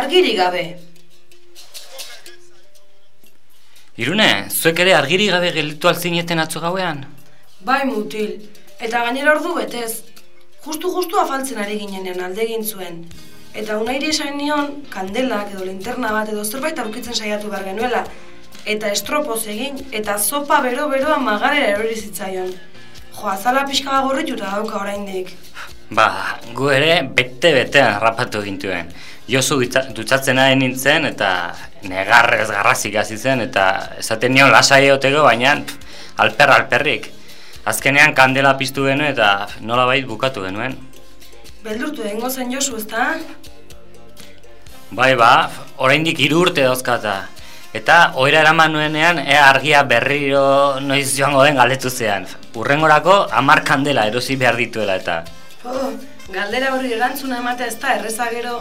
argiri gabe. Irune, zuek ere argiri gabe gelditu alzineten atzo gauean? Bai mutil, eta gainera ordu betez. Justu-justu afaltzen ari ginenean alde egin zuen. Eta unairi esain nion, kandelak edo linterna bat edo zerbait aurkitzen saiatu behar genuela. Eta estropoz egin, eta zopa bero-beroa magarera erori zitzaion. Jo, azala pixka gorrituta dauka oraindik. Ba, gu ere bete-betean rapatu gintuen. Josu dutxatzen nahi nintzen eta negarrez garrazik hasi zen eta esaten nion lasai egoteko baina alper alperrik. Azkenean kandela piztu genuen eta nola bait bukatu genuen. Beldurtu egingo zen Josu, ezta? Bai ba, oraindik hiru urte dauzkata. Eta oira eraman nuenean ea argia berriro noiz joango den galdetu zean. Urrengorako hamar kandela erosi behar dituela eta. Oh, galdera hori erantzuna ematea ez da, erreza gero